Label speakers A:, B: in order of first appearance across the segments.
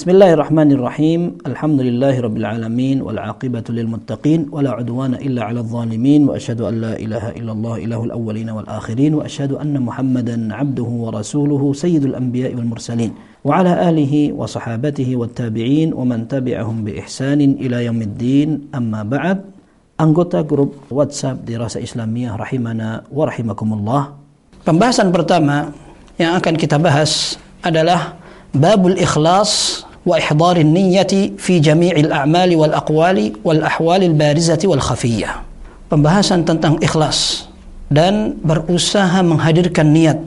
A: بسم الله الرحمن الرحيم الحمد لله رب العالمين والعاقبة للمتقين ولا عدوان إلا على الظالمين وأشهد أن لا إله إلا الله إله الأولين والآخرين وأشهد أن محمدا عبده ورسوله سيد الأنبياء والمرسلين وعلى آله وصحابته والتابعين ومن تبعهم بإحسان إلى يوم الدين أما بعد anggota grup WhatsApp Dirasa Islamiyah rahimana wa rahimakumullah. Pembahasan pertama yang akan kita bahas adalah babul ikhlas jami'il a'mali wal aqwali wal ahwalil barizati wal khafiyah. Pembahasan tentang ikhlas dan berusaha menghadirkan niat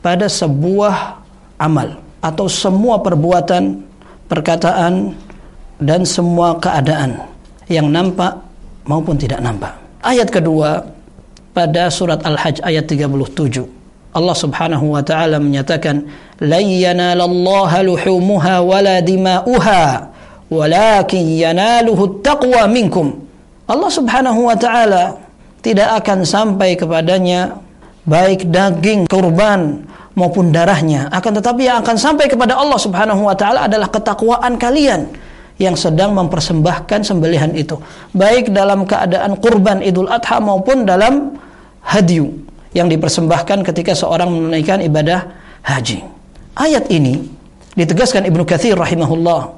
A: pada sebuah amal atau semua perbuatan, perkataan dan semua keadaan yang nampak maupun tidak nampak. Ayat kedua pada surat Al-Hajj ayat 37. Allah Subhanahu wa taala menyatakan la yanalallaha luhumuha wala dima'uha walakin yanaluhu taqwa minkum. Allah Subhanahu wa taala tidak akan sampai kepadanya baik daging kurban maupun darahnya. Akan tetapi yang akan sampai kepada Allah Subhanahu wa taala adalah ketakwaan kalian yang sedang mempersembahkan sembelihan itu. Baik dalam keadaan kurban Idul Adha maupun dalam hadyu yang dipersembahkan ketika seorang menunaikan ibadah haji. Ayat ini ditegaskan Ibnu Katsir rahimahullah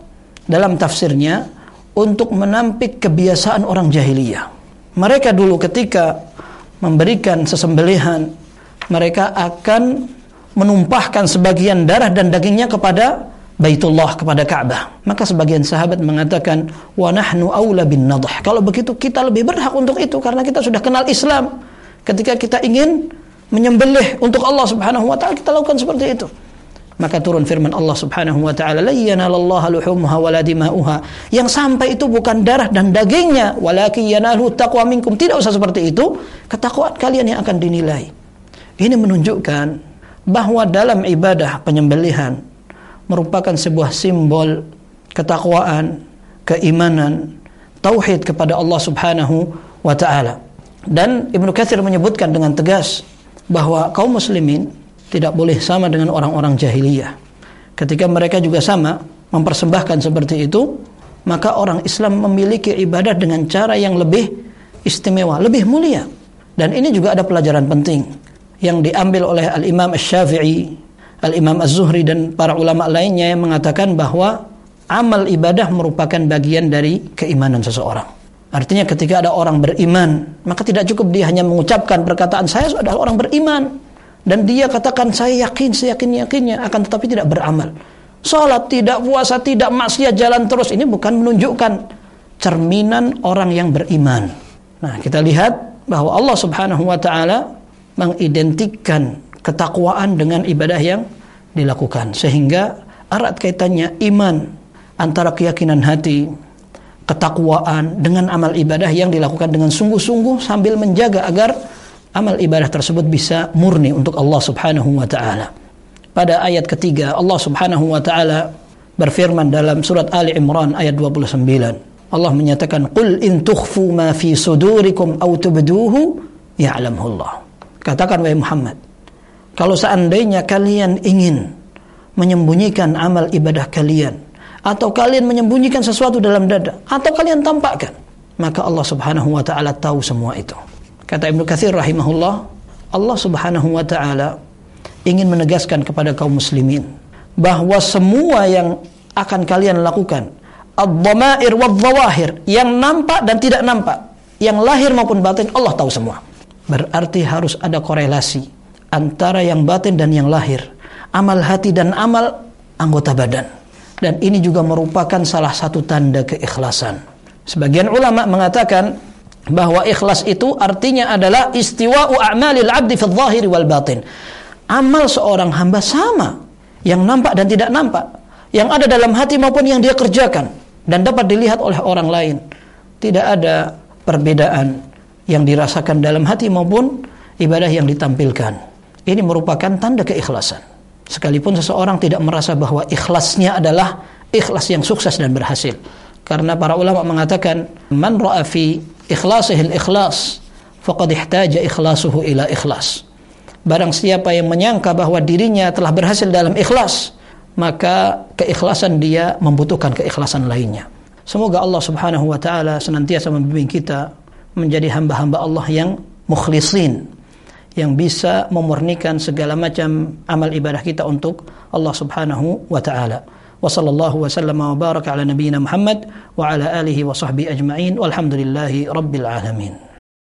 A: dalam tafsirnya untuk menampik kebiasaan orang jahiliyah. Mereka dulu ketika memberikan sesembelihan mereka akan menumpahkan sebagian darah dan dagingnya kepada Baitullah kepada Ka'bah. Maka sebagian sahabat mengatakan, "Wa nahnu aula bin nadh." Kalau begitu kita lebih berhak untuk itu karena kita sudah kenal Islam. Ketika kita ingin menyembelih untuk Allah Subhanahu wa taala, kita lakukan seperti itu. Maka turun firman Allah Subhanahu wa taala, "La luhumha wala dima'uha." Yang sampai itu bukan darah dan dagingnya, walakin yanalu taqwa minkum. Tidak usah seperti itu, ketakwaan kalian yang akan dinilai. Ini menunjukkan bahwa dalam ibadah penyembelihan merupakan sebuah simbol ketakwaan, keimanan, tauhid kepada Allah Subhanahu wa taala. Dan Ibnu Katsir menyebutkan dengan tegas bahwa kaum muslimin tidak boleh sama dengan orang-orang jahiliyah. Ketika mereka juga sama mempersembahkan seperti itu, maka orang Islam memiliki ibadah dengan cara yang lebih istimewa, lebih mulia. Dan ini juga ada pelajaran penting yang diambil oleh Al-Imam Asy-Syafi'i Al-Imam Az-Zuhri dan para ulama lainnya yang mengatakan bahwa amal ibadah merupakan bagian dari keimanan seseorang. Artinya ketika ada orang beriman, maka tidak cukup dia hanya mengucapkan perkataan saya adalah orang beriman dan dia katakan saya yakin, saya yakin yakinnya akan tetapi tidak beramal. Salat tidak, puasa tidak, maksiat jalan terus ini bukan menunjukkan cerminan orang yang beriman. Nah, kita lihat bahwa Allah Subhanahu wa taala mengidentikan ketakwaan dengan ibadah yang dilakukan sehingga erat kaitannya iman antara keyakinan hati ketakwaan dengan amal ibadah yang dilakukan dengan sungguh-sungguh sambil menjaga agar amal ibadah tersebut bisa murni untuk Allah Subhanahu wa taala. Pada ayat ketiga Allah Subhanahu wa taala berfirman dalam surat Ali Imran ayat 29. Allah menyatakan qul in tukhfu ma fi sudurikum aw tubduhu ya'lamhu Allah. Katakan wahai Muhammad, kalau seandainya kalian ingin menyembunyikan amal ibadah kalian atau kalian menyembunyikan sesuatu dalam dada atau kalian tampakkan, maka Allah Subhanahu wa taala tahu semua itu. Kata Ibnu Katsir rahimahullah, Allah Subhanahu wa taala ingin menegaskan kepada kaum muslimin bahwa semua yang akan kalian lakukan ad-dhamair wadh-dhawahir yang nampak dan tidak nampak, yang lahir maupun batin Allah tahu semua. Berarti harus ada korelasi antara yang batin dan yang lahir, amal hati dan amal anggota badan. Dan ini juga merupakan salah satu tanda keikhlasan. Sebagian ulama mengatakan bahwa ikhlas itu artinya adalah istiwa'u a'malil 'abdi fi dhahiri wal batin. Amal seorang hamba sama yang nampak dan tidak nampak, yang ada dalam hati maupun yang dia kerjakan dan dapat dilihat oleh orang lain. Tidak ada perbedaan yang dirasakan dalam hati maupun ibadah yang ditampilkan. Ini merupakan tanda keikhlasan. Sekalipun seseorang tidak merasa bahwa ikhlasnya adalah ikhlas yang sukses dan berhasil. Karena para ulama mengatakan, "Man ra'a fi ikhlasihi ikhlas faqad ihtaja ikhlasuhu ila ikhlas." Barang siapa yang menyangka bahwa dirinya telah berhasil dalam ikhlas, maka keikhlasan dia membutuhkan keikhlasan lainnya. Semoga Allah Subhanahu wa taala senantiasa membimbing kita menjadi hamba-hamba Allah yang mukhlisin, yang bisa memurnikan segala macam amal ibadah kita untuk Allah Subhanahu wa taala. Wa sallallahu wa sallama wa baraka ala nabiyyina Muhammad wa ala alihi wa sahbihi ajma'in walhamdulillahi rabbil alamin.